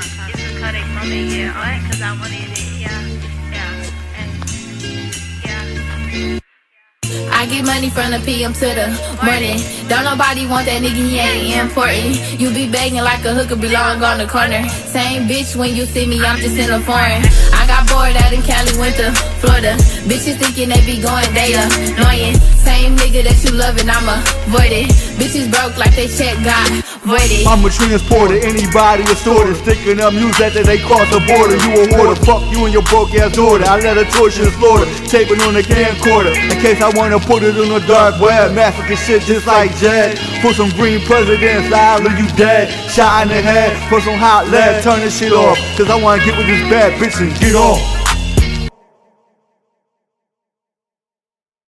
Moment, yeah. Alright, cause I wanted it, yeah. Yeah. And, yeah. I get money from the PM to the morning. Don't nobody want that nigga, he ain't important. You be begging like a hooker belong on the corner. Same bitch when you see me, I'm just in a foreign. I got bored out in Cali, went to Florida. Bitches thinking they be going, they annoying. Same nigga that you loving, I'm avoided. Bitches broke like they check got I'm a transporter, anybody assorted. Sticking up news after they cross the border. You a hoarder, fuck you and your broke ass daughter. I let her torture and slaughter, taping on the camcorder. In case I wanna put it on the dark web, massacre shit just like Jed. Put some green presidents, I'll leave you dead. Shot in the head, put some hot lead, turn this shit off. Cause I wanna get with this bad bitch and get off.